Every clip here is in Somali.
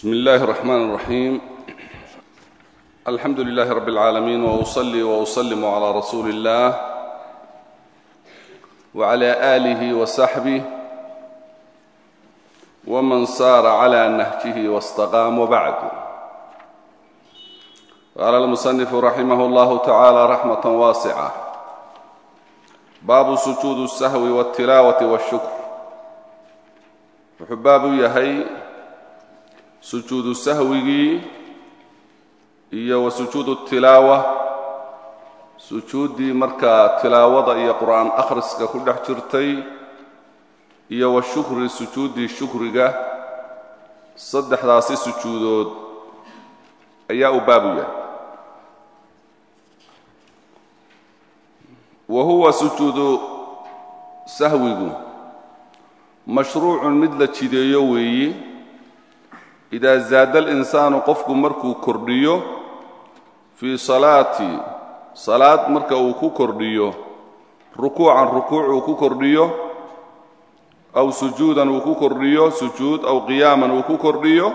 bsm اllahi الرحmn الرaحيم alxamdu لlah رb العaalمين وأصلي وأsلم عlى rasuuli الlah وعlى آlih وصaxbه وman sار عlى نhجه واstقاm وbعd qala الmuصنف raximah اllah taعalى رaxmaة waascة baabu sujuud الsahwi والtilaawaةi والshukr wuxuu baab u yahay sujuudu sahwigii iyo wa sujuudu tilaawa. Sujuuddii markaa tilaawada iyo qur'aan akhriska ku dhex jirtay iyo wa shukri sujuuddii shukriga saddexdaasi sujuudood ayaa uu baabu yahay. Wa huwa sujuudu sahwigu mashruucun mid la jideeyo weeyi idaa zaada alinsaanu qofku markuu kordhiyo fii salaati salaad marka uu ku kordhiyo rukuucan rukuuc uu ku kordhiyo aw sujuudan uu ku kordhiyo sujuud aw qiyaaman uu ku kordhiyo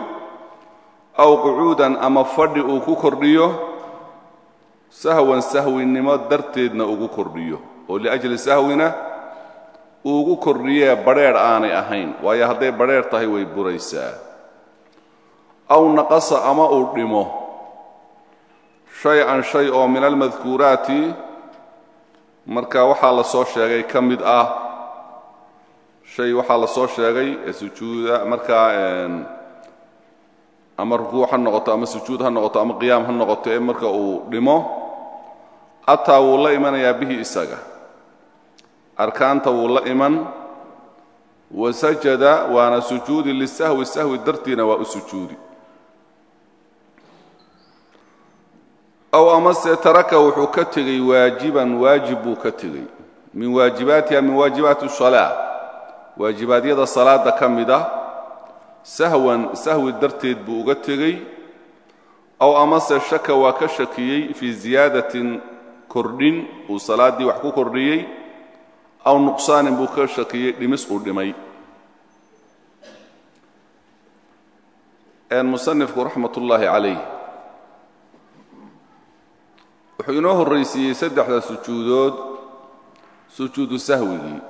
aw qucuudan ama fadhi uu ku kordhiyo sahwan sahwinimo darteedna ugu kordhiyo oo liajli sahwina uu ugu kordhiyee badrheedh aanay ahayn waayo hadday badrheedh tahay way buraysaa aw naqasa ama uu dhimo. Shay-an shay oo min almadkuuraati marka waxaa la soo sheegay ka mid ah shay waxaa la soo sheegay ee sujuuda markaa ama rukuuc ha noqoto ama sujuud ha noqoto ama qiyaam ha noqoto marka uu dhimo ataa wuu la imanayaa bihi isaga. Arkaanta wuu la iman wa sajada waana sujuudi lisahwi sahwi dartiina waa u sujuudi aw amase taraka wuxuu ka tegey waajiban waajib buu ka tegey min waajibaatiha min waajibaati salaa waajibaadyada salaada ka mid ah sahwan sahwi darteed buu uga tegey aw amase shaka waa ka shakiyey fii ziyaadatin kordhin uu salaaddii wax ku kordhiyey aw nuqsaanin buu ka shakiyey dhimis uu dhimay musanifku raxmat ullaahi calayh wuxuu inoo horraysiiyey saddexda sujuudood sujuudu sahwigii.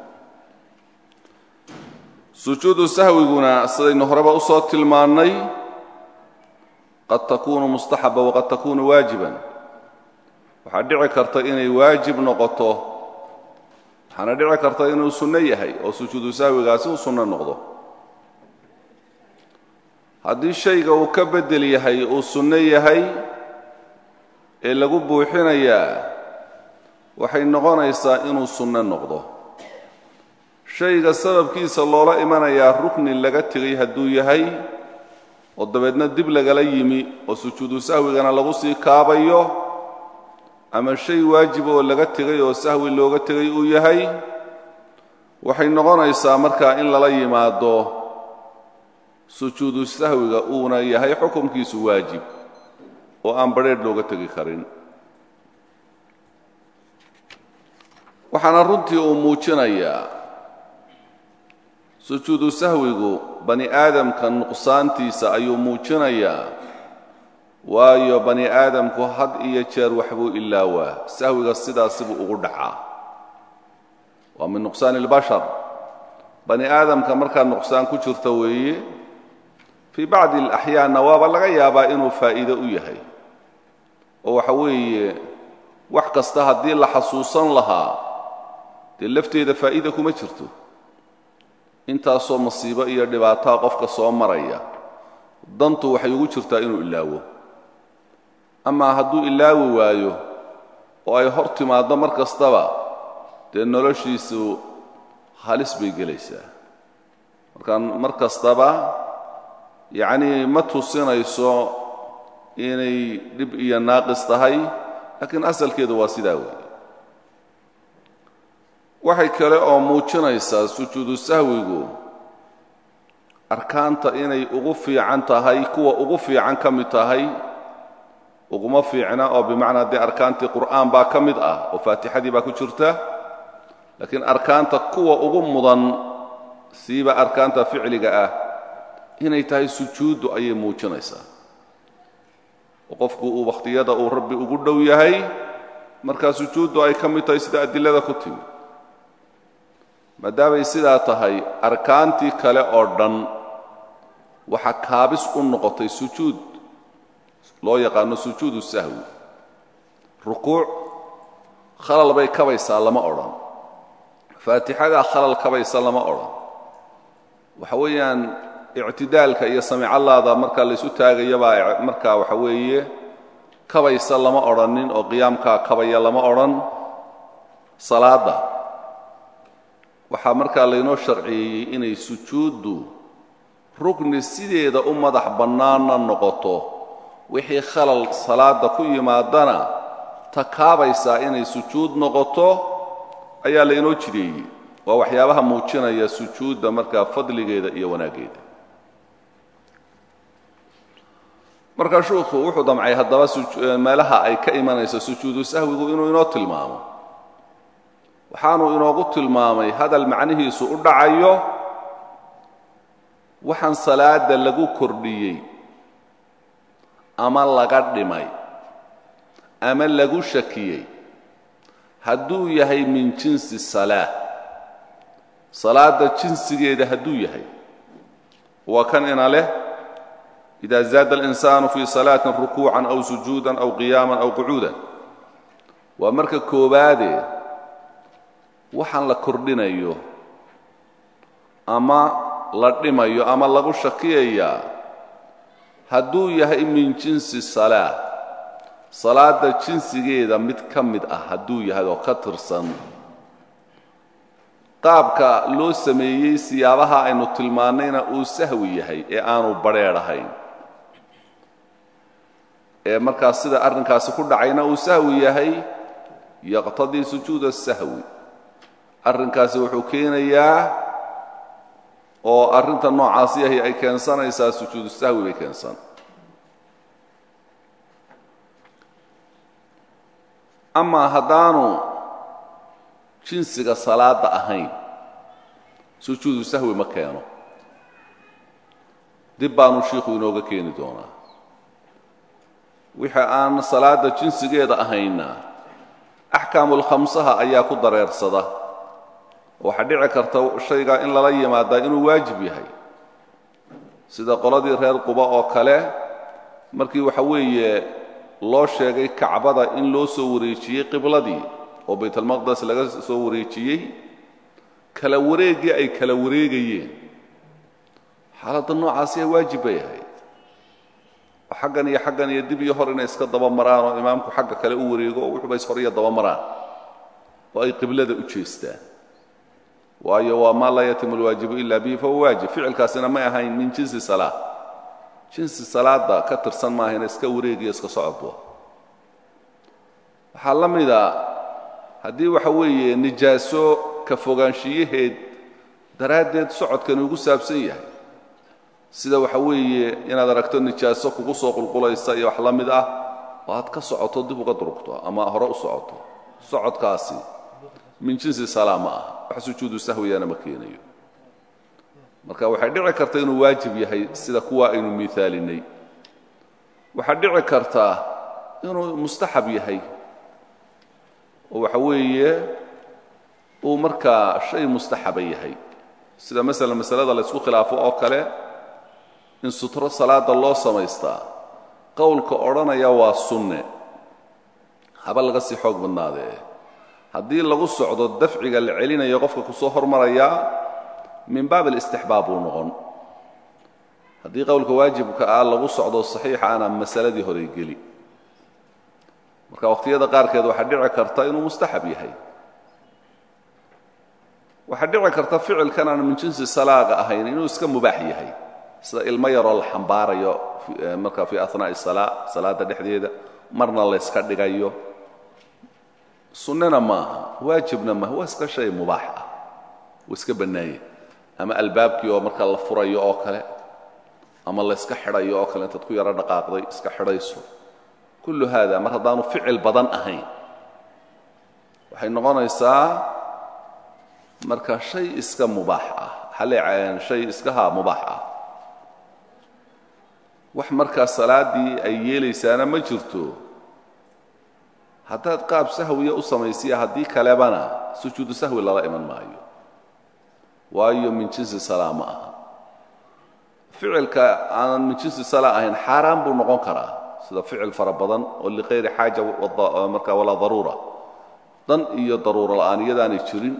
Sujuudu sahwiguna sidaynu horeba u soo tilmaannay qad takuunu mustaxaba waqad takuunu waajiban. Waxaa dhici karta inay waajib noqoto waxaana dhici karta inuu sunno yahay oo sujuudu sahwigaasi uu sunno noqdo. Haddii shayga uu ka beddel yahay uu sunno yahay ee lagu buuxinayaa waxay noqonaysaa inuu sunno noqdo. Shayga sababkiisa loola imanayaa rukni laga tegay hadduu yahay oo dabeedna dib lagala yimi oo sujuudu sahwigana lagu sii kaabayo ama shay waajib oo laga tegay oo sahwi looga tegay uu yahay waxay noqonaysaa markaa in lala yimaado sujuudu sahwiga uuna yahay xukumkiisu waajib oo aan badrheedh looga tegi karin. Waxaana runtii uu muujinayaa sujuudu sahwigu bani aadamka nuqsaantiisa ayuu muujinayaa waayo bani aadamku had iyo jeer waxbuu ilaawaa. Sahwiga sidaasibuu ugu dhacaa. Waa min nuqsaani اlbashar bani aadamka markaa nuqsaan ku jirta weeye fii bacdi alaxyaanna waaba laga yaabaa inuu faa'iido u yahay oo waxa weeye wax kasta haddii la xasuusan lahaa dee lafteeda faa'iida kuma jirto. Intaasoo masiibo iyo dhibaataa qofka soo maraya dantu waxay ugu jirtaa inuu ilaawo. Amaa hadduu ilaawi waayo oo ay hor timaaddo mar dee noloshiisu halis bay gelaysaa. Markaa mar kastaba yacnii ma tusinayso inay dhib iyo naaqis tahay laakiin asalkeedu waa sidaa weeye. Waxay kale oo muujinaysaa sujuudu sahwigu arkaanta inay ugu fiican tahay kuwa ugu fiican ka mid tahay uguma fiicna oo bimacnaa dee arkaantii qur'aan baa ka mid ah oo faatixadii baa ku jirta laakiin arkaanta kuwa ugu mudan siiba arkaanta ficliga ah. Inay tahay sujuuddu ayay muujinaysaa qofku uu wakhtiyada uu rabbi ugu dhow yahay markaa sujuuddu ay ka mid tahay sida adilada ku timi. Maadaamay sidaa tahay arkaantii kale oo dhan waxaa kaabis u noqotay sujuud loo yaqaano sujuudu sahwi. Rukuuc khalal bay kabaysaa lama odhan. Faatixadaa khalal kabaysa lama odhan. Waxa weeyaan ictidaalka iyo samicallaada markaa laysu taagayabaa markaa waxa weeye kabaysa lama odhanin oo qiyaamkaa kabaya lama odhan salaadda. Waxaa markaa laynoo sharciyeeyey inay sujuuddu rugni sideeda u madax bannaanna noqoto wixii khalal salaadda ku yimaadana takaabaysaa inay sujuud noqoto ayaa laynoo jideeyey. Waa waxyaabaha muujinaya sujuudda markaa fadligeeda iyo wanaaggeeda markaa shuukhu wuxuu damcay haddaba meelaha ay ka imanayso sujuudu sahwigu inuu inoo tilmaamo. Waxaanuu inoogu tilmaamay hadal macnihiisu u dhacayo waxaan salaada lagu kordhiyey ama laga dhimay ama lagu shakiyey. Hadduu yahay min jinsi salaa salaadda jinsigeeda hadduu yahay waa kan ina leh ida zaada alinsaanu fii salaatin rukuucan aw sujuudan aw qiyaaman aw qucuudan waa marka koobaadee waxaan la kordhinayo ama la dhimayo ama lagu shakiyayaa hadduu yahay min jinsi salaa salaadda jinsigeeda mid ka mid ah hadduu yahay oo ka tirsan qaabka loo sameeyey siyaabaha aynu tilmaannayna uu sahwi yahay ee aanu badrheedhahayn ee markaas sida arrinkaasi ku dhacayna uu sahwi yahay yaqtadii sujuuda sahwi arrinkaasi wuxuu keenayaa oo arrinta noocaasi yahay ay keensanaysaa sujuudu sahwi bay keensan. Amaa haddaanu jinsiga salaadda ahayn sujuudu sahwi ma keeno. Dib baanu shiikhu inooga keeni doonaa wixii aan salaadda jinsigeeda ahayna axkaamulkhamsaha ayaa ku dareersada. Waxaa dhici karta shaygaa in lala yimaadaa inuu waajib yahay. Sida qoladii reer quba oo kale markii waxa weeye loo sheegay kacbada in loo soo wareejiyey qibladii oo baytalmaqdes laga soo wareejiyey kala wareeggii ay kala wareegayeen. Xaaladda noocaasi waajib bay ahayd. oo xaggan iyo xaggan iyo dib iyo hor inay iska daba maraan oo imaamku xagga kale u wareego oo hor iyo daba maraan. Oo ay qiblada u jeestaan. Waayo waa maa laa yatimu alwaajibu ila bihi fahuwa waajib. Ficilkaasina may ahayn min jinsi salaa jinsi salaada ka tirsan maahayna iska wareegiyo iska socodba waxaa la mida haddii waxa weeye nijaaso ka fogaanshiyaheed daraaddeed socodkani ugu saabsan yahay sida waxa weeye inaad aragto nijaaso kugu soo qulqulaysa iyo wax la ah oo aad ka socoto dib uga durugto ama hore u socoto. Socodkaasi min jinsi salaa ma ah wax sujuudu sahwiyana ma keenayo. Marka waxay dhici karta inuu waajib yahay sida kuwa aynu miaalinay waxaa dhici karta inuu mustaxab yahay. Oo waxa weeye uu markaa shay mustaxaba yahay. Sida masala masalada la ysku khilaafo oo kale in sutro salaada loo samaystaa. Qowlka odhanaya waa sunne. Haba laga sii xoog badnaadee haddii lagu socdo dafciga la celinayo qofka ku soo hormarayaa min baab alistixbaab buu noqon. Haddii qowlka waajibka ah lagu socdo saxiixaana masaladii horey geli. Marka wakhtiyada qaarkeed waxaa dhici karta inuu mustaxab yahay. Waxaa dhici karta ficilkan aan min jinsi salaaga ahayn inuu iska mubaax yahay sida ilmo yaroo la xambaarayo marka fii ahnaa'i salaa salaadda dhexdeeda marna layska dhigayo. Sunnena maaha waajibna maaha waa iska shay mubaax ah wuu iska bannaanye ama albaabkii oo marka la furayo oo kale ama layska xidhayo oo kale intaad ku yaro dhaqaaqday iska xidhayso. Kullu haada mar haddaanu ficil badan ahayn waxay noqonaysaa marka shay iska mubaax ah xale shay iskaha mubaax ah wax markaa salaaddii ay yeelaysaana ma jirto. Haddaad qaab sahwiya u samaysiya haddii kalebana sujuudu sahwi lala iman maayo. Waayo min jinsi salaa ma aha. Ficilka aanan min jinsi salaa ahayn xaaraan buu noqon karaa sida ficil fara badan oo liqayri xaaja markaa walaa daruura. Dan iyo daruuro la'aan iyadaanay jirin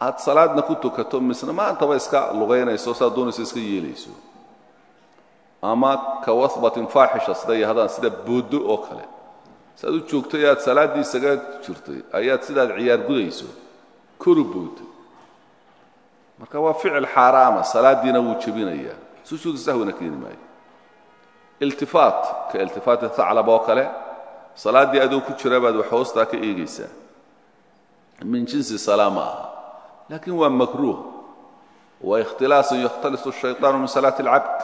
aad salaadna ku tukato misna maantaba iska lugaynayso saad doonayso iska yeelayso ama ka wahbatin faaxisha sida yahdaan sida booddo oo kale. Saaad u joogtay aad salaaddii jirtay ayaad sidaad ciyaar gudayso koru boodday marka waa ficil xaaraama salaaddiina wuu jebinayaa sujuudu sahwina keeni maayo iltifaat ka iltifaati thaclab oo kale. Adoo ku jira baad wax hoostaa ka eegaysaa. Min jinsi salaa ma waa makruuh. Waa ikhtilaasun yakhtalisu shayطaanu min salaati اlcabd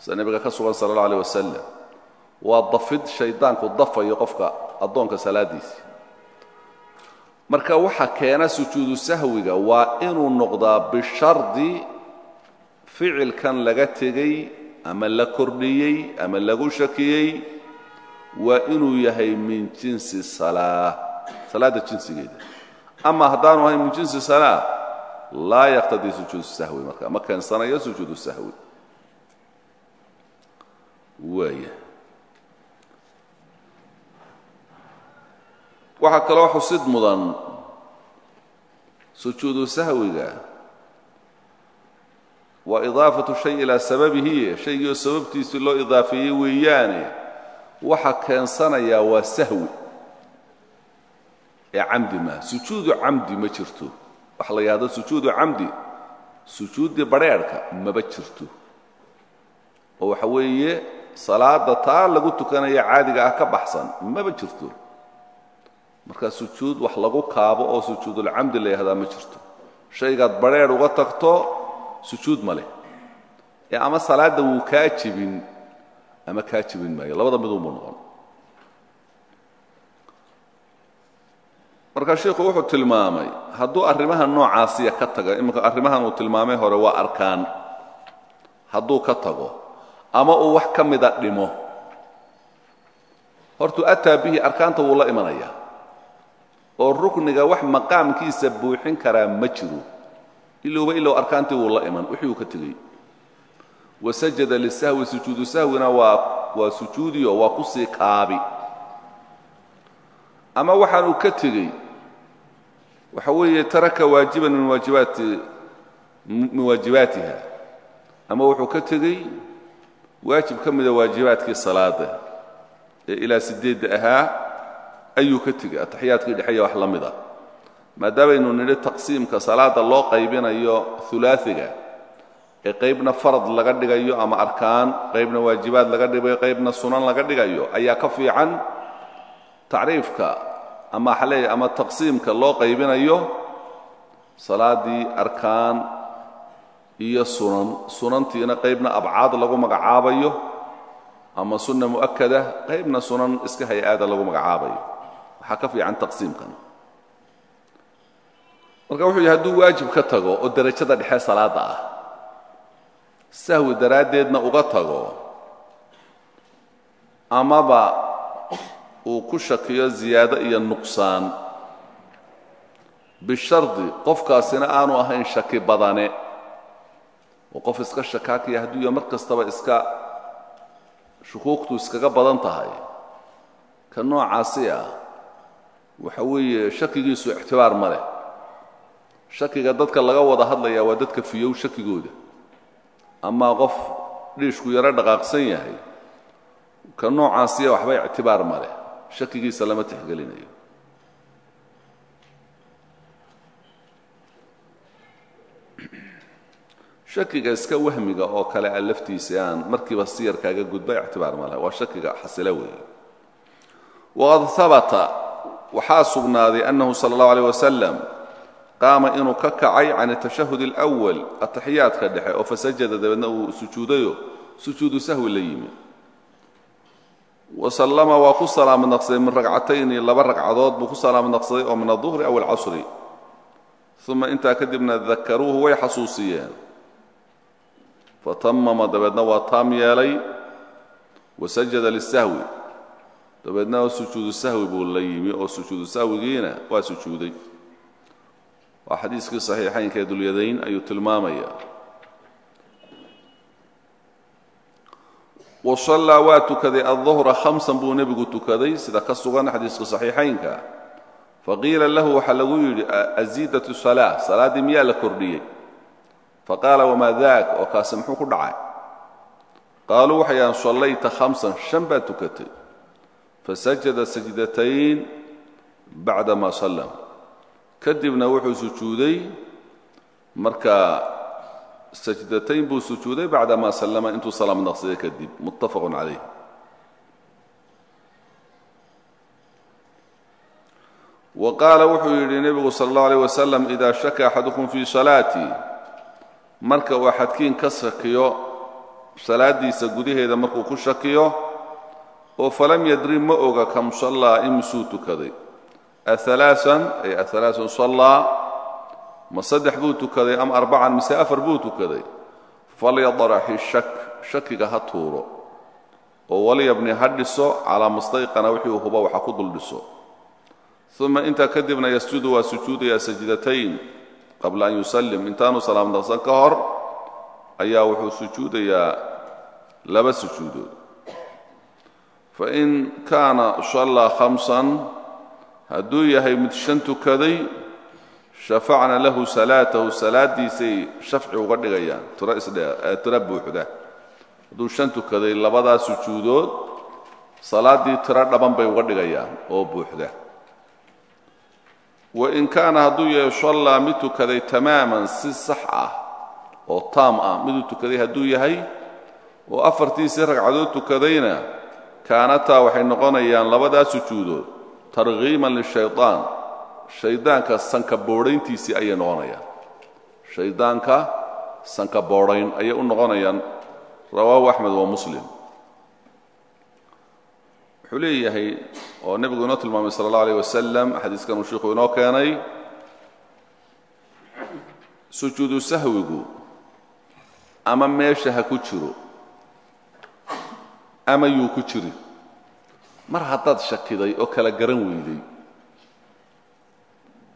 sida nebiga ka sugan sala alla alيh wasalam waa dafid shaydaanku dafayo qofka adoonka salaadiisi marka waxa keena sujuudu sahwiga waa inuu noqdaa bishardi ficilkan laga tegey ama la kordhiyey ama lagu shakiyey waa inuu yahay min jinsi salaa salaadda jinsigeeda. Ama haddaanu ahayn min jinsi salaa laa yaqtadii sujuudu sahwi marka ma keensanayo sujuudu sahwi waaya. Waxaa kaloo xusid mudan sujuudu sahwiga. Waa idaafatu shay ilaa sababihi shaygiioo sababtiisii loo idaafeeyey weeyaane waxa keensanayaa waa sahwi ee camdi maa sujuudu camdi ma jirto. Waxa la yidhahdo sujuudu camdi sujuuddii badrheerhka maba jirto. Oo waxa weeye salaada taa lagu tukanaya caadiga ah ka baxsan maba jirto. Marka sujuud wax lagu kaabo oo sujuudulcamdi la yihahdaa ma jirto. Shaygaad badrheer uga tagto sujuud ma leh. Ee ama salaadda wuu kaa jebin ama kaa jebin maayo. Labada midunbuu noqon. Marka sheikhu wuxuu tilmaamay hadduu arrimaha noocaasiya ka taga iminka arrimahan uu tilmaamay hore waa arkaan. Hadduu ka tago ama uu wax ka mida dhimo. Hortuu ataa bihi arkaanta wuu la imanayaa oo rukniga wax maqaamkiisa buuxin karaa ma jiro. Ilowba ilow arkaantii wuu la iman wixii uu ka tegey. Wasajada lisahwi sujuudu sahwina waa waa sujuudiyo waa ku sii kaabi ama waxaanuu ka tegey waxa weeye taraka waajiban min waajibaati min waajibaatiha. Ama wuxuu ka tegey waajib ka mida waajibaadkii salaada ee ilaa sideedda ahaa ayuu ka tegey. Ataxiyaadkii dhexeeya wax la mida. Maadaamaynu nidhi taqsiimka salaada loo qaybinayo ulaaiga ee qaybna farad laga dhigayo ama arkaan qaybna waajibaad laga dhigayo qaybna sunan laga dhigayo ayaa ka fiican tacriifka ama ama taqsiimka loo qaybinayo salaaddii arkaan iyo sunan. Sunantiina qaybna abcaad lagu magacaabayo ama sunna mu'akada qaybna sunan iska hay'aada lagu magacaabayo. Waxaa ka fiican taqsiimkan. Marka wuxuu yihi hadduu waajib ka tago oo derajada dhexe salaadda ah sahwi daraaddeedna uga tago amaba uu ku shakiyo ziyaado iyo nuqsaan bishardi qofkaasina aanu ahayn shaki badane oo qof iska shakaakaya hadduu mar kastaba iska shukuugtu iskaga badan tahay ka noocaasi ah waxa weeye shakigiisu ictibaar ma leh. Shakiga dadka laga wada hadlayaa waa dadka fiyow shakigooda. Amaa qof dhiishku yaro dhaqaaqsan yahay ka noocaasiya waxba ictibaar ma leh. Shakigiisa lama tixgelinayo shakiga iska wahmiga oo kale a laftiisa aan markiiba siyarkaaga gudba ictibaar ma laha. Waa shakiga xasila weeye. Waqad habata waxaa sugnaaday annahu sala allahu aleyh wasalam qaama inuu ka kacay can atashahud alwal ataxiyaadka dhexe oo fasajada dabeedna uu sujuudayo sujuudu sahwi la yimi. Wasallama waa ku salaamo naqsaday min ragcatayni laba ragcadood buu ku salaamo naqsaday oo min aduhri aw alcasri uma intaa kadibna dakaruuhu way xasuusiyeen fatamama dabeedna waa taam yeelay. Wasajada lisahwi dabeedna sujuudu sahwi buu la yimi oo sujuudu sahwigiina waa sujuuday. Waa xadiiskii saxiixaynka ee dulyadayn ayuu tilmaamaya. Wasallaa waa tukaday adduhra khamsan buu nebigu tukaday sida ka sugan xadiiska saxiixaynka. Faqiila lahu waxaa lagu yidhi aziidatu salaa salaaddii miyaa la kordhiyey faqaala wamaa daak? Oo kaasi muxuu ku dhacay. Qaaluu waxay yahaan sallayta khamsan shan baad tukatay. Fasajada sajdatayn bacda ma sallam. Kadibna wuxuu sujuuday. Marka sajdatayn buu sujuuday bacda ma sallama intuu salaam naqsaday kadib muttafaqun calayh. Wa qaala wuxuu yidhi nebigu sala allahu alayh wasalam idaa shaka axadukum marka uu axadkiin ka shakiyo salaaddiisa gudaheeda markuu ku shakiyo oo falam yadri ma oga kam sallaa imisuu tukaday. Ahalaasan ay ahalaasan sallaa ma saddex buu tukaday ama arbacan mise afar buu tukaday. Falyadraxi shak shakiga ha tuuro. Oo walyabni ha dhiso calaa mustayqana wixii huba waxa ku dul dhiso uma intaa kadibna yasjudu waa sujuudayaa sajdatayn qabla an yusallim intaanu salaam naqsan ka hor ayaa wuxuu sujuudayaa laba sujuudood. Fain kaana sallaa khamsan hadduu yahay mid shan tukaday shafacna lahu salaatahu salaaddiisay shafci uga dhigayaan isdhtiro buuxda. Hadduu shan tukaday labadaa sujuudood salaaddii tiro dhaban bay uga dhigayaan oo buuxda wain kaana hadduu yahay sallaa mid tukaday tamaaman si sax ah oo taam ah miduu tukaday hadduu yahay oo afartiisii ragcadood tukadayna kaanataa waxay noqonayaan labadaa sujuudood targhiiman lishayطaan shaydaanka sanka boodhayntiisii ayay noqonayaan. Shaydaanka sanka boodhayn ayay u noqonayaan. Rawaahu axmed wa muslim wuxuu leeyahay oo nebigu inoo tilmaamay sala اllah alيh wasalam xadiiskan uu inoo keenay sujuudu sahwigu ama meesha ha ku jiro ama yuu ku jiri. Mar haddaad shakiday oo kala garan weyday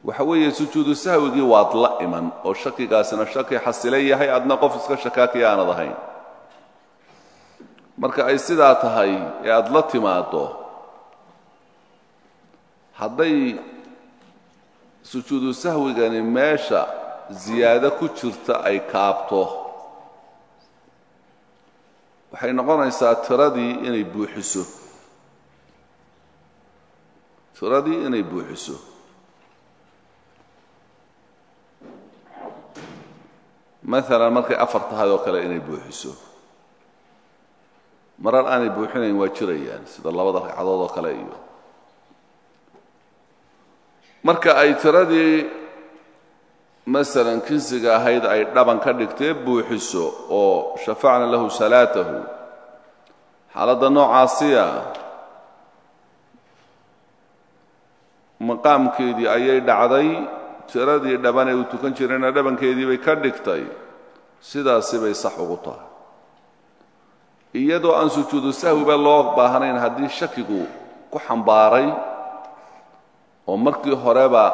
waxa weeye sujuudu sahwigii waad la iman oo shakigaasina shaki xasila yahay adna qof iska shakaakaya aanad ahayn marka ay sidaa tahay ee aada la timaaddo hadday sujuudu sahwigani meesha ziyaado ku jirta ay kaabto waxay noqonaysaa tiradii inay buuxiso. Tiradii inay buuxiso. Maalan markay afar tahay oo kale inay buuxiso marar aanay buuxinayn waa jirayaan sida labada ragcadood oo kale iyo. Marka ay tiradii masalan kinsiga ahayd ay dhaban ka dhigtee buuxiso oo shafacna lahu salaatahu xaaladda noocaasiya maqaamkeedii ayay dhacday tiradii dhaban ee uu tukan jirayna dhabankeedii bay ka dhigtay sidaasi bay sax ugu tahay iyadoo aan sujuudu sahwiba loo baahnayn haddii shakigu ku xambaaray oo markii horeba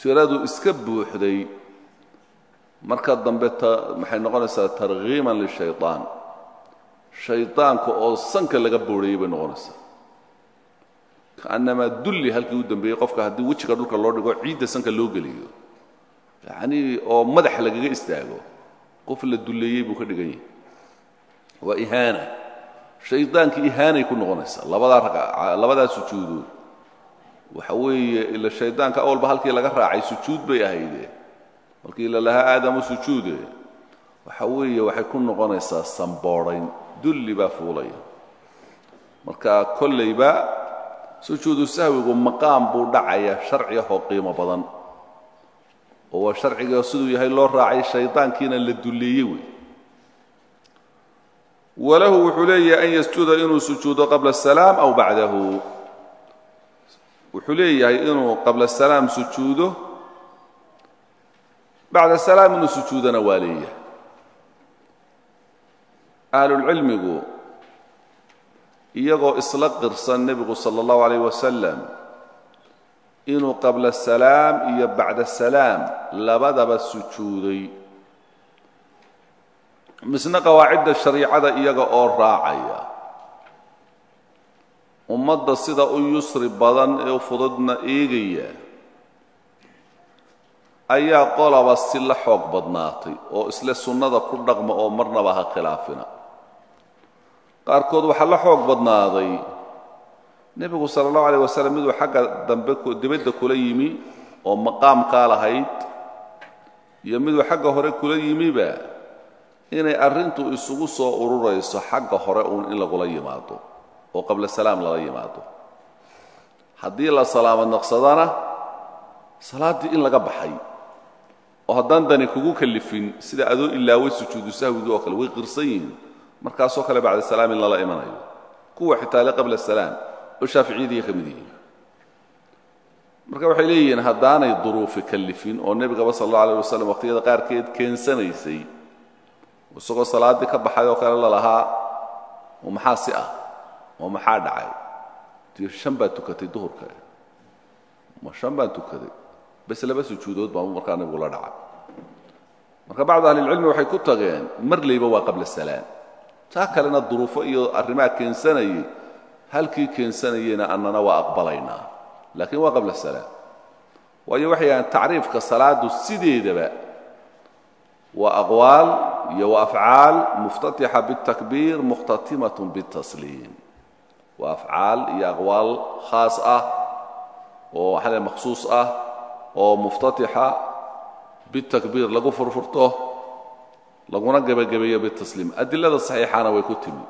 tiradu iska buuxday marka dambe maxay noqonaysaa targhiiman lishayطaan shayطaanka oo sanka laga boorhayey bay noqonaysaa. Kaannamaa dulli halkii u dambeeyey qofka haddii wejiga dhulka loo dhigo ciidda sanka loo geliyo. Yacnii oo madaxa lagaga istaago qof la dulleeyey buu ka dhigan yahay waa ihaana. Shaydaankii ihaanay ku noqonaysaa labadaa labadaa sujuudood. Waxa weeye ila shaydaanka awalba halkii laga raacay sujuud bay ahayde markii la lahaa aadamu sujuude. Waxa weeye waxay ku noqonaysaa samboodhayn dulli baa fuulaya. Marka kollayba sujuudu sahwigu maqaam buu dhacayaa sharci ahoo qiimo badan. Oo sharciga siduu yahay loo raacay shaydaankiina la dulleeyey wey walahu wuxuu leeyahay an yasjuda inuu sujuudo qabla الsalaam aw bacdahu. Wuxuu leeyahay inuu qabla salaam sujuudo bacda salaam inuu sujuudana waa leeyahay. Ahlulcilmigu iyagoo isla qirsan nebigu sala allahu calayh wasalam inuu qabla salaam iyo bacda salaam labadaba sujuuday misna qawaacidda shariicada iyaga oo raacaya. Ummadda sida u yusri badan ee u fududna eegaya ayaa qolaba si la xoog badnaatay oo isle sunnada ku dhaqma oo marnaba ha khilaafina. Qaarkood waxaa la xoog badnaaday. Nebigu sala allahu alayh wasalam miduu xagga dambe dibadda kula yimi oo maqaamkaa lahayd iyo miduu xagga hore kula yimiba inay arrintu isugu soo ururayso xagga hore uun in lagula yimaado oo qabla salaam lala yimaado haddii la salaamad naqsadana salaaddii in laga baxay. Oo haddaan dani kugu kallifin sida adoo ilaaway sujuudu sahwigii oo kale way qirsan yihiin markaasoo kale bacda salaam in lala imanayo. Kuwa xitaale qabla salaam oo shaaficiyadii ka yihiin. Marka waxay leeyihiin haddaanay duruufi kallifin oo nebigaba sal allau alayh wasalam waqhtiyada qaarkeed keensanaysay isagoo salaaddii ka baxay oo kale lalahaa oo maxaa si ah oo maxaa dhacay? Dee shan baad tukatay duhurka. Ma shan baan tukaday. Bes laba sujuudood baa markaa nebigu la dhacay. Marka bacdu ahlilcilmi waxay ku tageen marlayba waa qabla salaam. Taa kalena duruufo iyo arrimaha keensanayay halkii keensanayeyna annana waa aqbalaynaa. Laakiin waa qabla salaam. Waayo waxay yahaan tacriifka salaadu sideedaba waa aqwaal iyo waa afcaal muftatixa biاtakbiir mukhtatimat biاtasliim waa afcaal iyo aqwaal khaas ah oo waxaa makhsuus ah oo muftatixa bitakbiir lagu furfurto laguna gebagabeeyo bitasliim adilada saxiixana way ku timi.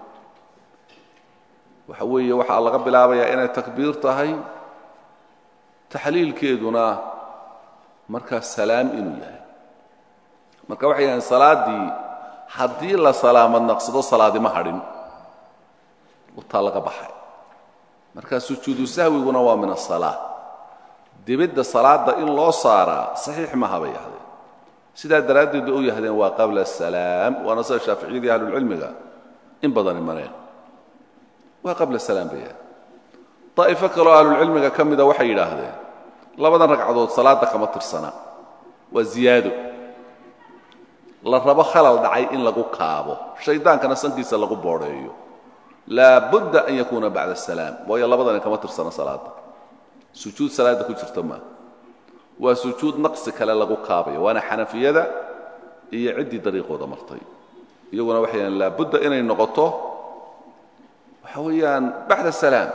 Waxa weeye waxaa laga bilaabayaa inay takbiir tahay taxliilkeeduna markaa salaam inuu yahay marka waxay yahaen salaaddii haddii la salaamad naqsado salaadima hadhin. Wataa laga baxay. Marka sujuudu sahwiguna waa min asalaa dibidda salaadda in loo saaraa saxiix maha bay yahdeen sidaa daraaddeed u yahdeen waa qabla asalaam waana sida shaaficiyadii ahlulcilmiga in badani mareen. Waa qabla salaam bay yahdeen daa'ifo kaloo ahlulcilmiga ka mida waxay yidhaahdeen labadan ragcadood salaadda kama tirsana. Waa la rabo khalal dhacay in lagu kaabo. Shaydaankana sankiisa lagu boodheeyo. Laabudda an yakuuna bacda asalaam waayo labadani kama tirsana salaadda. Sujuud salaadda ku jirta maa waa sujuud naqsi kale lagu kaabayo. Waana xanafiyada iyo ciddii dariiqooda martay. Iyaguna waxay laabudda inay noqoto waxa weeyaan bacda salaam.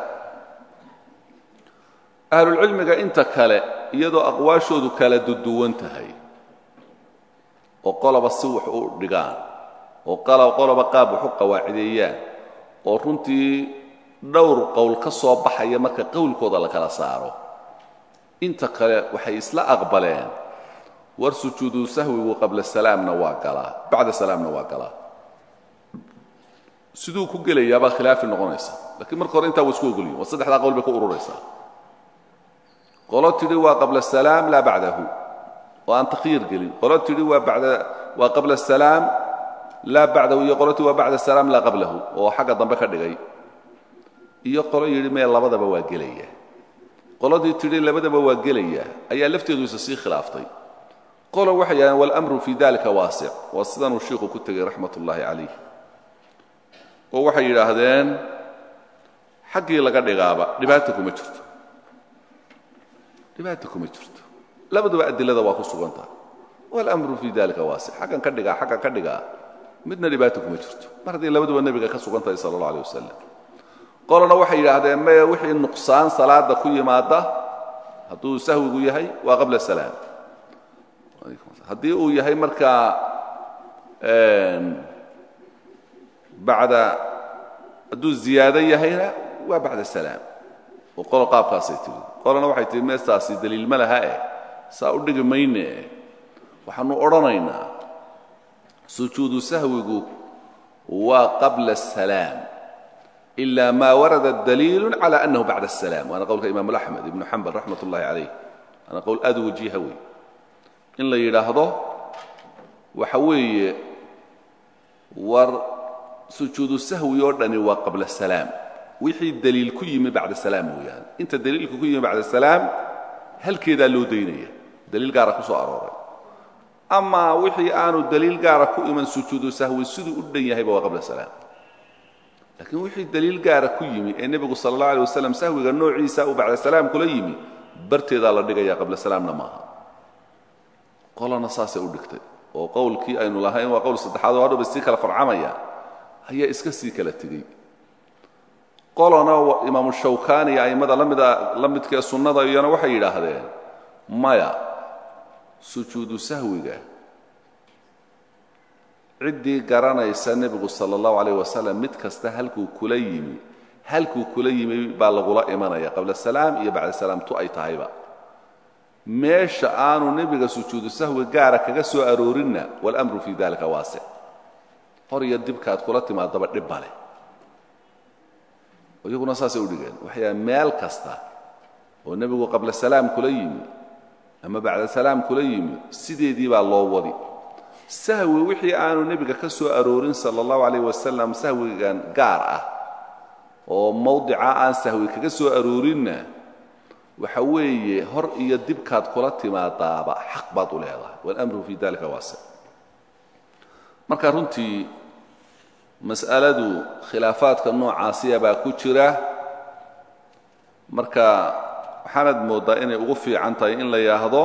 Ahlulcilmiga inta kale iyadoo aqwaashoodu kala duduwan tahay oo qoloba si wax u dhigaan oo qoloba qaab wax u qawaacideeyaan oo runtii dhowr qowl ka soo baxaya marka qowlkooda la kala saaro. Inta kale waxay isla aqbaleen war sujuudu sahwigu qabla salaamna waa galaa bacda salaamna waa galaa siduu ku gelayaabaa khilaafi noqonaysa lakiin marka hore intaa wa isku ogolyihin waa saddexdaa qowl bay ka ururaysaa. Qolo tidhi waa qabla salaam laa bacdahu oo aan takhyiir gelin. Qolo tidhi waa qabla salaam laa bacdahu iyo qolo tidhi waa bacda salaam laa qablahu oo xagga dambe ka dhigay. Iyo qolo yidhi mee labadaba waa gelaya. Qoladii tidhi labadaba waa gelaya ayaa lafteedu isa sii khilaaftay. Qolo waxay yidhahdeen walamru fii dalika waasic waa sidanuu shiikhu ku tegey raxmat ullaahi calayh oo waxay yidhaahdeen xaggii laga dhigaaba dhibaata kuma jirto. Dhibaata kuma jirto labaduba adilada waa ku sugan tahay walamru fii dalika waasic xaggan ka dhigaa xaggan ka dhigaa. Midna dhibaata kuma jirto. Mar haddii labaduba nebiga ka sugan tahay sala allah alay wasalam qolona waxay yidhaahdeen maya wixii nuqsaan salaada ku yimaada hadduu sahwigu yahay waa qabla salaam. Haddii uu yahay markaa bacda hadduu ziyaado yahayna waa bacda salaam. Oo qolo qaabkaasay tiri qolona waxay tihi meestaasi daliil ma laha eh saa u dhigi mayne waxaanu odhanaynaa sujuudu sahwigu waa qabla الsalaam إila ma warada daliil calى أnahu bacda الsalaam waana qowlka imam أxmed ibnu xambal raxmat ullahi calayh waana qowl aad u wajiha wey in la yidhaahdo waxa weeye war sujuudu sahwi oo dhani waa qabla salaam wixii daliil ku yimi bacda salaam mooyaane inta daliilku ku yimi bacda salaam halkeedaa loo daynaya daliil gaara ku soo arooray. Amaa wixii aanu daliil gaara ku iman sujuudu sahwi siduu u dhan yahayba waa qabla salaam. Laakiin wixii daliil gaara ku yimi ee nebigu sala allah alay sahwiga noociisa uu bacda salaam kula yimi barteedaa la dhigaya qabla salaamna maaha. Qolana saasay u dhigtay. Oo qowlkii aynu lahayn waa qowl saddexaad oo hadhowba sii kala farcamaya ayaa iska sii kala tegey. Qolana imaamu shawkani iyo a'immada lamida la midkaee sunnada iyana waxay yidhaahdeen maya sujuudu sahwiga. Ciddii garanaysa nebigu sala allahu calayh wasalam mid kasta halkuu kula yimi. Halkuu kula yimi baa lagula imanaya qabla salaam iyo bacda salaam tu ay tahayba. Meesha aanu nebiga sujuudu sahwi gaara kaga soo aroorinna walamru fii dalika waasic hor iyo dibkaad kula timaadaba dhibba leh. Iyaguna saasay u dhigeen. Waxay meel kasta oo nebigu qabla salaam kula yimi ama bacda salaam kula yimi sideedii baa loo wadi. Sahwi wixii aanu nebiga ka soo aroorin sala allahu calayh wasalam sahwigan gaar ah oo mawdica aan sahwi kaga soo aroorinna waxa weeye hor iyo dibkaad kula timaadaaba xaq baad u leedahay. Walamru fii dalika waasic marka runtii mas'aladu khilaafaadka noocaasiya baa ku jira. Marka waxaanad mooddaa inay ugu fiican tahay in la yidhaahdo.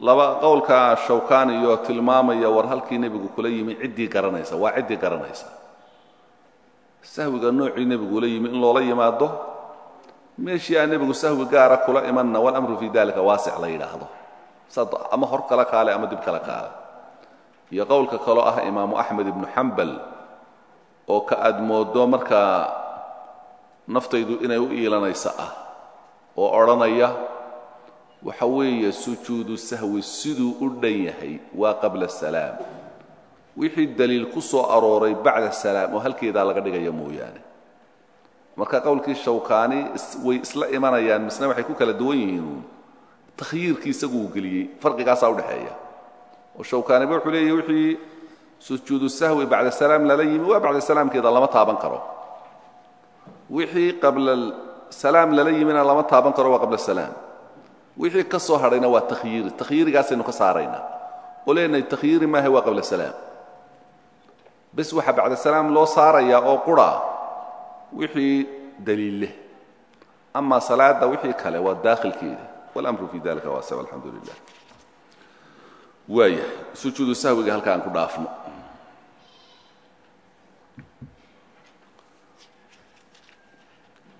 Laba qowlka shawkani iyo tilmaamaya war halkii nebigu kula yimi ciddii garanaysa waa ciddii garanaysa. Sahwiga noocii nebigu la yimi in loola yimaado meeshii aan nebigu sahwi gaara kula imanna walamru fii dalika waasic la yidhaahdo. Ama hor kala kaale ama dib kala kaale. Iyo qowlka kaloo ah imaamu axmed ibnu xambal oo ka aad moodo markaa naftaydu inay u iilanaysa ah oo odhanaya waxa weeye sujuudu sahwi siduu u dhan yahay waa qabla salaam. Wixii daliil ku soo arooray bacda salaam oo halkeedaa laga dhigaya mooyaane. Marka qowlkii shawkaani way isla imanayaan misna waxay ku kala duwan yihiinuun takhyiirkii isagu uu geliyey farqigaasaa udhexeeya oo shawkaaniba wuxuu leeyahy wixii sujuudu sahwi bacda salaam lala yimi waa bacda salaamkeeda lama taaban karo. Wixii qabla salaam lala yimina lama taaban karo waa qabla salaam. Wixii ka soo hadhayna waa takhyiiri takhyiirigaasaynu ka saaraynaa oo leenahay takhyiiri maaha waa qabla salaam. Bes waxaa bacda salaam loo saarayaa oo qura wixii daliil leh. Ama salaada wixii kale waa daakhilkeeda. Walamru fii dalika waasic alxamdu lilah waaya sujuudu sahwiga halka ku dhaafno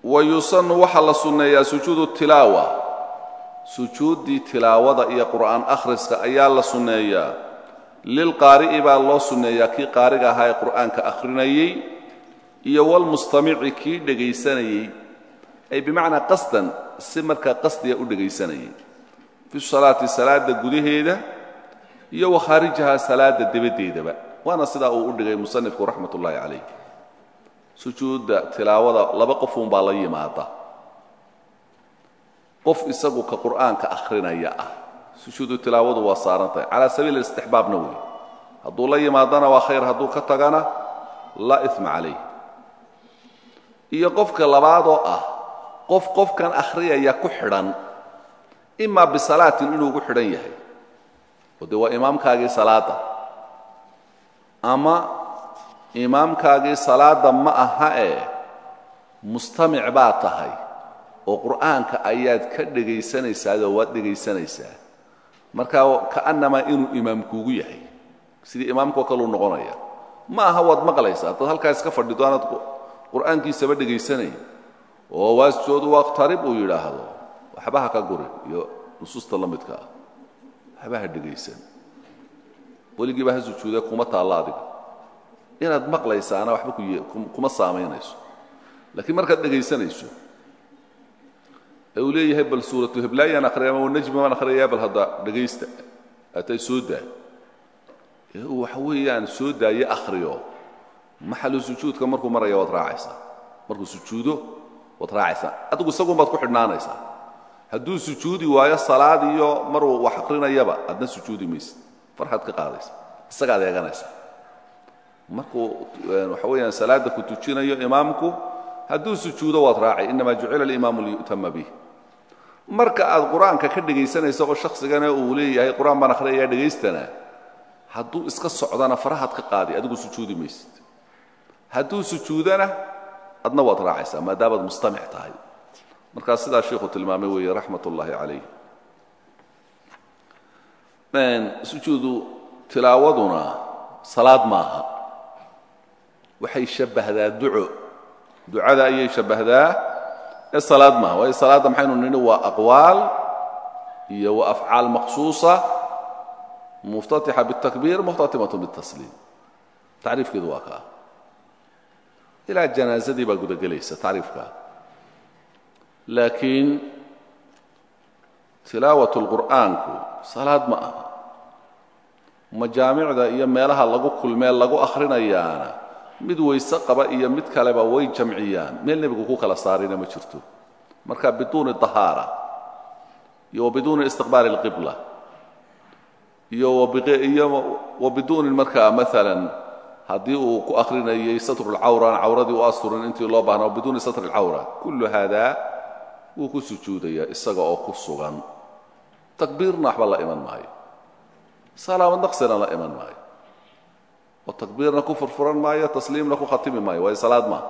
wa yusanu waxaa la sunneeyaa sujuudu tilaawa. Sujuuddii tilaawada iyo qur'aan akhriska ayaa la sunneeyaa. Lilqaari'i baa loo sunneeyaa kii qaariga ahaa ee qur'aanka akhrinayey iyo walmustamici kii dhegaysanayey. Ay bimacnaa qasdan si markaa qasdiga u dhegaysanayay fi salaati salaada gudaheeda iyo wa khaarijaha salaada debaddeedaba waana sidaa uu u dhigay musanifku raxmat ullaahi calayh sujuudda tilaawada laba qofuunbaa la yimaada. Qof isagu ka qur'aanka akhrinaya ah sujuudu tilaawadu waa saaran tahay calaa sabiili istixbaabna wey hadduu la yimaadana waa khayr hadduu ka tagana laa ima calayh. Iyo qofka labaadoo ah qof qofkan akhriyaya ku xidhan imaa bisalaatin inuu ugu xidhan yahay. Oo dee salaadda ama imaamkaagii salaadda ma aha ee mustamic baa tahay oo qur'aanka ayaad ka dhegaysanaysaadoo waad dhegaysanaysaa markaa ka'annamaa inuu imaamkuugu yahay. Sidii imaamkao kaleu noqonaya. Ma aha waad maqlaysaa. Dad halkaa iska fadhido anaad qur'aankiisaba dhegaysanay oo waasjoodu waqtarib uu yidhaahdo. Waxbaha ka guri iyo nusuusta la midka ah. Waxbaha dhegaysan weligiiba ha sujuude kuma taallo adiga inaad maqlaysaana waxba kuma saamaynayso laakiin markaad dhegaysanayso ee uu leeyahay bal suuratu heblaayaan akhriyay ama najmi baan akhriyayaa bal hadda dhegaysta atay soo daa ee uu waxa weeyaan soo daaye akhriyo. Maxalu sujuudka markuu maraya waad raacaysaa? Markuu sujuudo waad raacaysaa. Adigu isagun baad ku xidhnaanaysaa. Hadduu sujuudi waayo salaad iyo maruu wax akrinayaba adna sujuudi maysid. Farxaad ka qaadaysa. Isagaad eeganaysa markuu waxa weeyaan salaadda ku tujinayo imaamku hadduu sujuudo waad raacay innamaa jucila alimaamu liyu'tama bih marka aad qur'aanka ka dhegaysanayso oo shaksigana uu leeyahay qur'aan baan akhriyayaa dhegaystana hadduu iska socdana farahaad ka qaadi adigu sujuudi maysid. Hadduu sujuudana adna waad raacaysaa maadaamaad mustamic tahay. Markaa sidaa sheikhu tilmaamay weeye raxmat ullaahi calayh sujuudu tilaawaduna salaad maaha waxay shabbahdaa duco. Ducada ayay shabbahdaa ee salaad maaha waayo salaadda maxaynu nidhi waa aqwaal iyo waa afcaal maqsuusa muftatixa biاtakbiir mukhtatimatu bitasliim. Tacriifkeedu waa kaa. Ilaa janaazadii baa gudagelaysa tacriifkaa laakiin tilaawat اlqur'aanku salaad ma aha. Majaamicda iyo meelaha lagu kulmee lagu akhrinayaana mid wayse qaba iyo mid kaleba way jamciyaan meel nebigu ku kala saarina ma jirto marka biduuni طahaara iyo wa biduuni istiqbaali اlqibla iyo iyo wa biduuni markaa maalan haddii uu ku akrinayay satru اlcawrana cawradii u asturin intii loo baahna biduuni satr اlcawra kullu haada wuu ku sujuudayaa isaga oo ku sugan takbiirna waxba la iman maayo salaamad naqsina la iman maayo oo takbiirna ku furfuran maayo tasliimna ku khatimi maayo waayo salaad maaha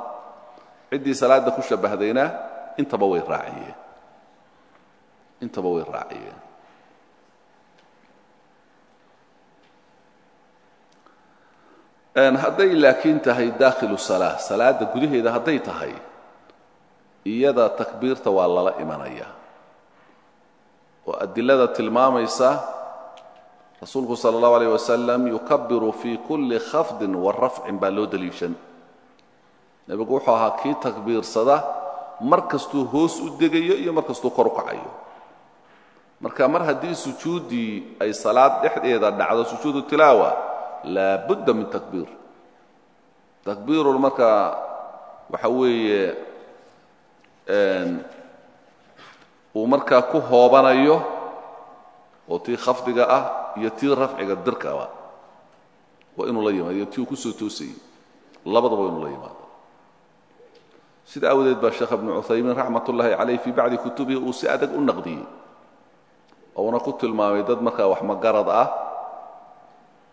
ciddii salaadda ku shabahdayna intaba way raaciyeen. Intaba way raaciyeen. Hadday laakiin tahay daakhilu salaa salaadda gudaheeda hadday tahay iyada takbiirta waa lala imanayaa oo adilada tilmaamaysa rasuulku salى اllahu alيyh wasalam yukabiru fii kulli khafdin wa rafcin baa loo deliishan nebigu wuxuu ahaa kii takbiirsada mar kastuu hoos u degayo iyo mar kastuu kor u kacayo marka mar haddii sujuuddii ay salaad dhexdeeda dhacdo sujuudu tilaawa laa budda min takbiir takbiirul markaa waxa weeye uu markaa ku hoobanayo oo tii khafdiga ah iyo tii rafciga dirkaba waa inuu la yimaado iyo tii uu ku soo toosayey labadaba inuu la yimaado. Sida awdeed baa sheekh ibnu cuthaymiin raxmat ullaahi calayh fii bacdi kutubihi uu si adag u naqdiyey ouna ku tilmaamay dad markaa wax magarad ah.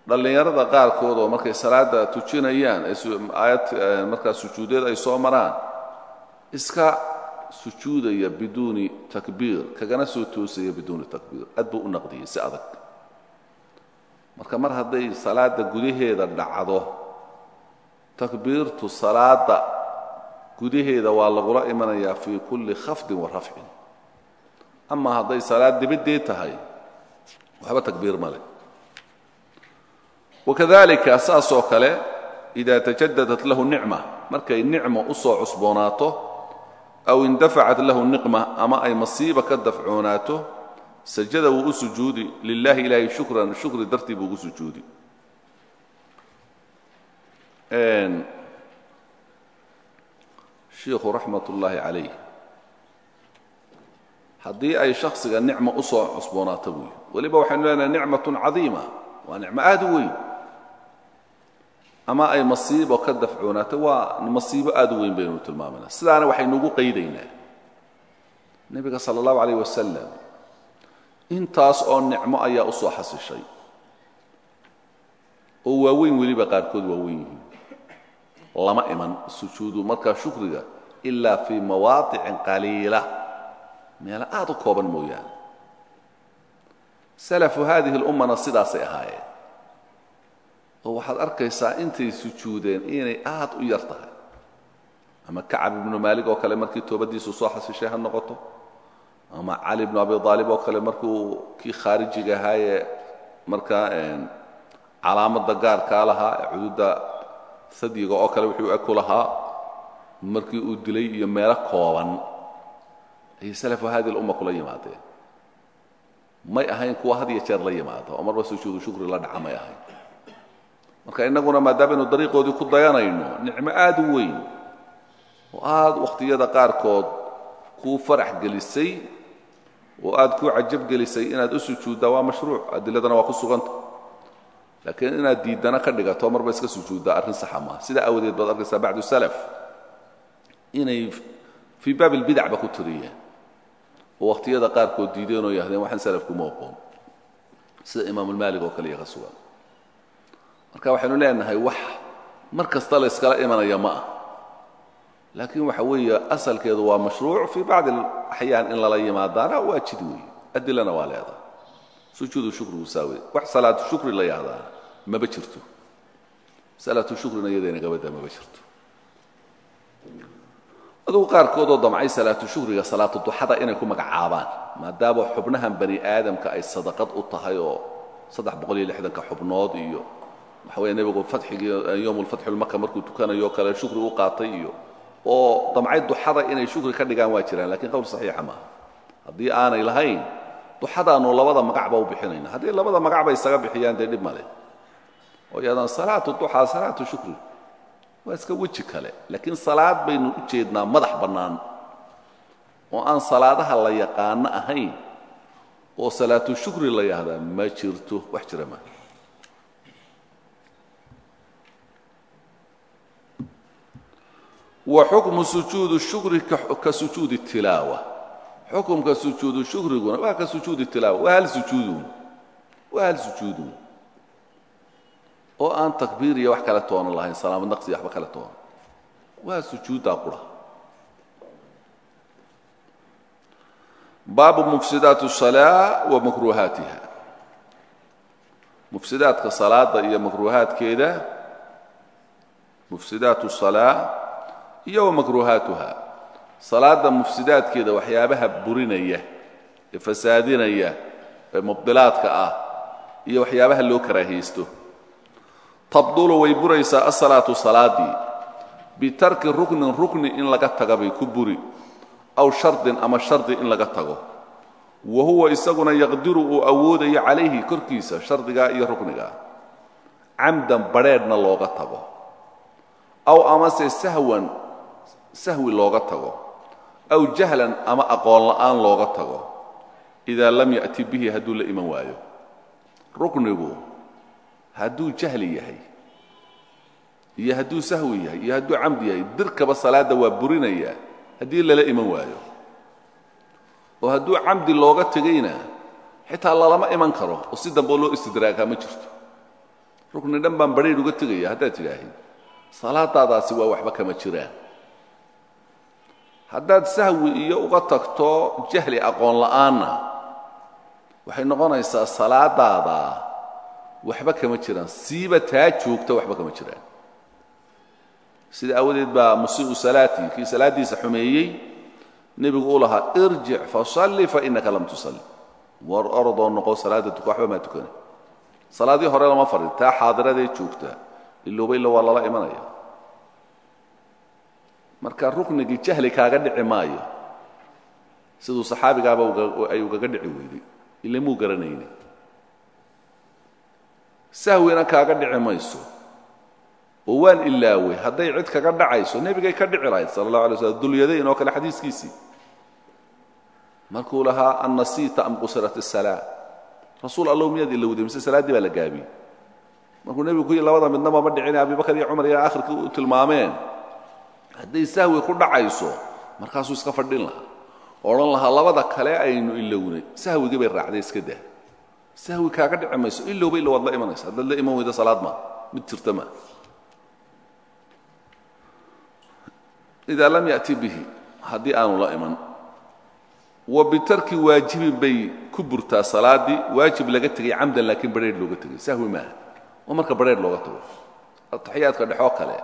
Dhallinyarada qaarkood oo markay salaadda tujinayaan aayad markaa sujuudeed ay soo maraan iska sujuudaya biduuni takbiir kagana soo toosaya biduuni takbiir. Aad buu u naqdiyey si adag. Marka mar hadday salaadda gudaheeda dhacdo takbiirtu salaadda gudaheeda waa lagula imanayaa fii kulli khafdin wa rafcin. Ama hadday salaad dibaddeed tahay waxba takbiir ma leh. Wakadalika saasoo kale ida tajadadat lahu nicma. Markay nicmo u cusboonaato aw indafacat lahu niqma ama ay masiiba ka dafcoonaato sajada wuu u sujuudi lilahi ilaahay shukran shukri dartii buu ugu sujuudi shiikhu raxmat ullaahi calayh haddii ay shaksiga nicmo u soo cusboonaato buuyi weliba leenahay nicmatun cadiima waa nicmo aad ama ay masiibo ka dafcoonaato waa masiibo aad u weyn baynu tilmaamayna. Sidaana waxaynuugu qaydaynaa nebiga sala allahu calayh wasalam intaas oo nicmo ayaa u soo xasishay. Oo waaweyn weliba qaarkood waaweyn yihiin. Lama iman sujuudu markaa shukriga ilaa fii mawaadicin qaliila. Meelo aad u kooban mooyaane. Salafu haadihi اlummana sidaasay ahaayeen oo waxaad arkaysaa intay sujuudeen inay aad u yar tahay. Ama kacab ibnu maalig oo kale markii toobaddiisu soo xasishay ha noqoto ama cali bnu abi aalib oo kale markuu kii khaarijiga ahaayee markaa calaamadda gaarkaa lahaa ee cududda sadyiga oo kale wuxuu eku lahaa markii uu dilay iyo meelo kooban. Ayay salafu hadi lumma kula yimaadeen. May ahayn kuwa had iyo jeer la yimaada oo marba sujuudu shukri la dhaca may ahayn marka innaguna maadaamanu dariiqoodii ku dayanayno nicmo aad u weyn oo aad wakhtiyada qaarkood kuu farax gelisay oo aad kuu cajab gelisay inaad u sujuuddaa waa mashruuc. Adiladana waa ku suganta. Laakiin inaad diiddana ka dhigato marba iska sujuuddaa arrin saxa maaha. Sidaa awadeed baad arkaysaa bacdu salaf inay fii baab اlbidacba ku tiriyeen oo wakhtiyada qaarkood diideen oo yahdeen waxaan salafkuma oqoon sida imaamulmaalik oo kale iyo sugan marka waxaynu leenahay wax mar kasta la yskala imanaya ma ah laakiin waxa weeye asalkeedu waa mashruuc fii bacdi axyaan in lala yimaadaana waa weeye. Adilana waa leedahay sujuudu shukrigu saawe. Wax salaatu shukri la yahdaana maba jirto. Salaatu shukrina iyadayna gabadda maba jirto. Adugu qaarkoodoo damcay salaatu shukriga salaatu duxada inay ku magacaabaan maadaama xubnahan bani aadamka ay sadaqad u tahay oo saddex boqol iyo lixdanka xubnood iyo waxa weeye nebigu fatxigii yowmulfatxulmaka markuu tukanayo kale shukri u qaatay iyo oo damcay duxada inay shukri ka dhigaan waa jiraan lakiin qowl saxiixa maaha. Haddii aanay lahayn duxadaanu labada magacba u bixinayna. Haddii labada magacba isaga bixiyaan dee dhib male oo yadaan salaatu duxaa salaatu shukri waa iska weji kale. Laakiin salaad baynu u jeednaa madax bannaan. Oo aan salaadaha la yaqaano ahayn oo salaatu shukri la yahdaa ma jirto wax jira maa wa xukmu sujuudi shukri ka sujuudi tilaawa. Xukumka sujuudu shukriguna waa ka sujuudi tilaawa. Waa hal sujuuduun waa hal sujuuduun oo aan takbiir iyo wax kala toonan lahayn salaamad naqsi iyo waxba kala toonan waa sujuuddaa qura. Baabu mufsidaati الsalaa wa makruuhaatiha mufsidaadka salaada iyo makruuhaadkeeda mufsidaat salaa iyo wa makruuhaatuha. Salaada mufsidaadkeeda waxyaabaha burinaya ee fasaadinaya ee mubdilaadka ah iyo waxyaabaha loo karaahaysto tabdulu way buraysaa asalaatu salaadii. Bitarki ruknin rukni in laga taga bay ku buri aw shardin ama shardi in laga tago. Wa huwa isaguna yaqdiru uu awoodayo calayhi korkiisa shardigaa iyo ruknigaa. Camdan badrheedhna looga tago. Aw amase sahwan sahwi looga tago aw jahlan ama aqoon la'aan looga tago idaa lam ya'ti bihi hadduu la iman waayo. Ruknigu hadduu jahli yahay iyo hadduu sahwi yahay iyo hadduu camdi yahay dirkaba salaadda waa burinayaa haddii lala iman waayo. Oo hadduu camdi looga tegayna xitaa lalama iman karo oo si dambe loo istidraagaa ma jirto. Rukni dhan baan badhaydh uga tegaya haddaad tidhaahid salaadaadaasi waa waxba kama jiraan haddaad sahwi iyo uga tagto jahli aqoon la'aanna waxay noqonaysaa salaadaada waxba kama jiraan siiba taa joogta waxba kama jiraan. Sida aawadeed baa musii'u salaatii kii salaaddiisa xumeeyey nebigu u lahaa irjic fasalli fainaka lam tusalli. War orodoo noqo salaadda tuka waxba maa tukana salaadii hore lama farin taa xaadiradee joogta iloobayla waa lala imanaya marka ruknigii jahli kaaga dhici maayo siduu saxaabigaaba ay ugaga dhici weyday ile muu garanayni sahwina kaaga dhici mayso oo waan ilaawey hadday cid kaga dhacayso nebigay ka dhici lahayd sala اllahu alay slm dulyadayn oo kale xadiiskiisii markuu lahaa annasiita am qusirat الsalaa rasuul allow miyaad ilowday mise salaaddii baa la gaabiyey markuu nebigu ku yii labada midnaba ma dhicine abibakar iyo cumar iyo akhirkii u tilmaameen hadday sahwi ku dhacayso markaasuu iska fadhin lahaa. Odhan lahaa labada kale aynu ilownay sahwigii bay raacday iska dah sahwi kaaga dhici mayso ilowba ilo waad la imanaysa haddaad la iman salaad ma mid jirta ma idaa lam ya'ti bihi haddii aanu la iman wa bitarki waajibin bay ku burtaa salaaddii waajib laga tegay camdan laakiin badrheedh looga tegay sahwi maaha. Oo marka badrheedh looga tago. Ataxiyaadka dhexoo kale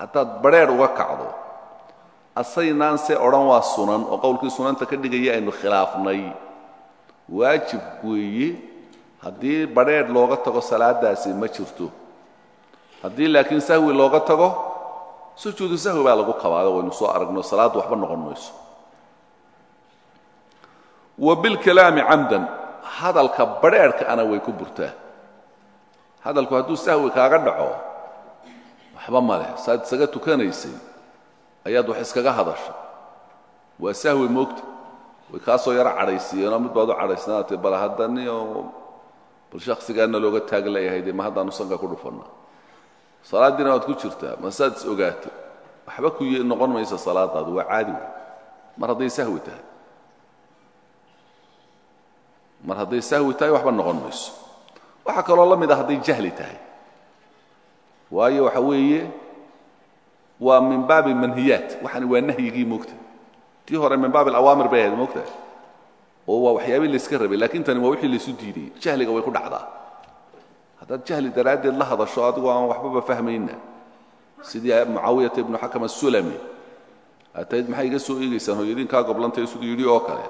haddaad badrheedh uga kacdo asaynaan se odhan waa sunan oo qowlkii sunanta ka dhigaya aynu khilaafnay. Waajib weeye haddii badrheedh looga tago salaadaasi ma jirto. Haddii laakiin sahwi looga tago sujuudu sahwi baa lagu qabaado waynu soo aragno salaaddu waxba noqon mayso. Wa bilkalaami camdan hadalka badrheedhka ana way ku burtaa. Hadalku hadduu sahwi kaaga dhaco waxba ma leh. Saad isaga tukanaysay ayaad wax iskaga hadasha waa sahwi moogta way kaasoo yaro cadhaysiiyeenoo mid baad u cadhaysnaatay bal haddani oo bal shaksigaana looga taag leeyahay dee ma haddaanu sanka ku dhufanna salaaddiina waad ku jirtaa masaad is ogaatay? Waxba ku noqon mayso salaadaadu waa caadi wey mar hadday sahwi tahay. Mar hadday sahwi tahay waxba noqon mayso. Waxaa kaloo la mid ah hadday jahli tahay waayo waxa weeye waa min baabi manhiyaat. Waxani waa nahyigii moogta. Tii hore min baabi alawaamir bay ahayd moogta. Oo waa waxyaabii layska rabay laakiin tani waa wixii laysu diidayey jahliga way ku dhacdaa. Haddaad jahli daraaddeed la hadasho adigoo aan waxbaba fahmayna. Sidii mucaawiyata ibnu xakam asulami atayd maxay iga soo eegaysaan hooyadiinkaa goblantay siduu yidhi oo kale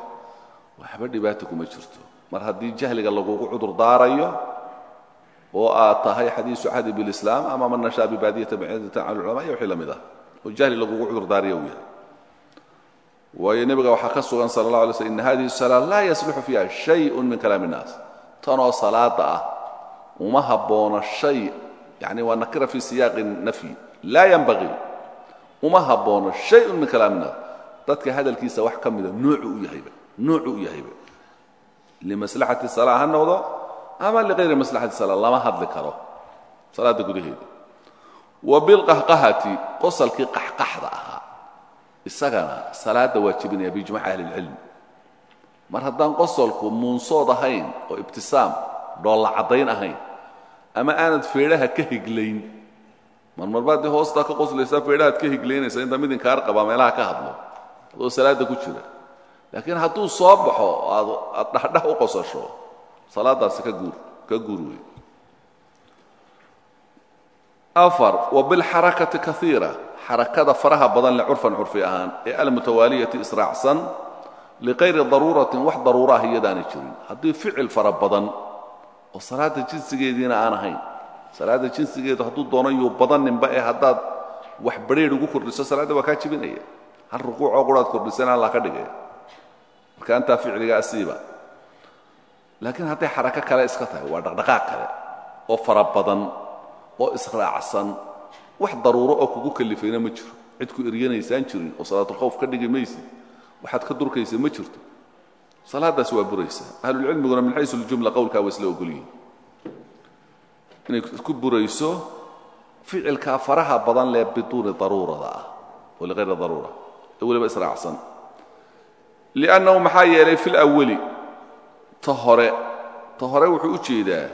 waxba dhibaata kuma jirto. Mar haddii jahliga lagugu cudur daarayo oo aad tahay xadiisu cahdi bilislaam ama man nashaa bibaadiyata baciidatan cala ulculamaa iyo wixii la mid ah. Oo jahli lagugu cudur daariya uu yahay. Waayo nebiga waxaa ka sugan sala allah alay slm ina hadihi salaa laa yasluxu fiiha shayun min kalaami innaas tanoo salaada ah uma habboona shay yani waa nakira fii siyaaqi nafyi laa yanbagii uma haboono shayun min kalaam innaas dadka hadalkiisa wax ka mida nuucu u yahayba nuucu u yahayba limaslaxati salaa ha noqdo ama liqayri maslaxati salaa lama hadli karo salaadda gudaheeda wa bilqahqahati qosalkii qaxqaxda ahaa. Isagana salaadda waajibinaya biijmaci ahli اlcilm mar haddaan qosolku muunsood ahayn oo ibtisaam dhoolla caddayn ahayn ama aanad feedhaha ka higlayn marmarbaad dee hoostaa ka qoslaysaa feedhahaad ka higlaynaysa inta mid inkaar qabaa meelaha ka hadlo adoo salaadda ku jira. Laakiin hadduu soo baxo aad dhahdhah u qosasho salaadaasi ka guur ka guur wey afar wa bilxarakati kaiira xarakada faraha badan le curfan curfi ahaan ee almutawaaliyati israacsan liqayri daruuratin wax daruura ah iyadaanay jirin. Haddii ficil fara badan oo salaadda jinsigeediina aan ahayn salaadda jinsigeedu hadduu doono yuu badaninba ee haddaad wax badrheedh ugu kordhiso salaadda waa jibinaya. Hal rukuucoo quraad kordhisana alla ka dhigay marka antaa ficliga asiiba laakiin hadday xarako kale iska tahay waa dhaqdhaqaaq kale oo fara badan oo israacsan wax daruuro oo kugu kalifayna ma jiro. Cid ku eryanaysaan jirin oo salaatulkhawf ka dhigi maysid waxaad ka durkaysa ma jirto. Salaadaas waa buraysaa ahlulcilmiguna min xaysu ljumla qowlkaa waa isla ogolyihin inay ku burayso ficilkaa faraha badan lee biduuni daruurada ah oo liqayri daruura ee weliba israacsan. Liannahu maxaa yeelay fi lawali ta hore ta hore wuxuu u jeedaa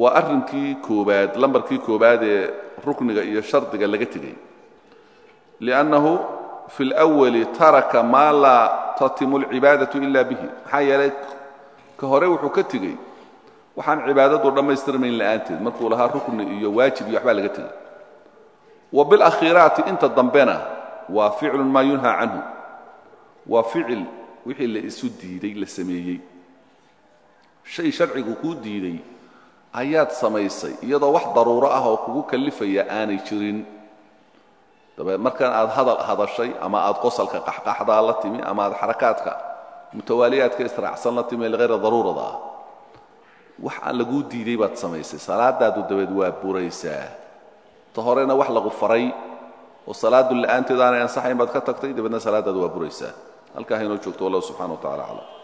waa arrinkii koobaad lambarkii koobaad ee rukniga iyo shardiga laga tegay liannahu fi اlأwali taraka maa laa tatimu اlcibaadaةu ila bihi maxaa yeelay ka hore wuxuu ka tegey waxaan cibaadadu dhammaystirmayn la'aanteed markuu lahaa rukni iyo waajib iyo waxbaa laga tegey wa biاlأkhiraati inta dambena waa ficlu maa yunhaa canhu waa ficil wixii la isu diiday la sameeyey shay sharcigu kuu diiday ayaad samaysay iyadoo wax daruuro ah oo kugu kallifaya aanay jirin. Dabeed markan aad hadal hadashay ama aad qosalka qaxqaxdaa la timi ama aad xarakaadka mutawaaliyaadka israacsan la timi ligayra daruurada ah wax diiday baad samaysay. Salaadaadu dabeed waa buraysaa. Ta horena wax lagu faray oo salaadu la'aanteed aanay ansaxayn baad ka tagtay dabeedna salaadaadu waa buraysaa. Halkaa haynoo joogto wallahu subxana wa tacala aclam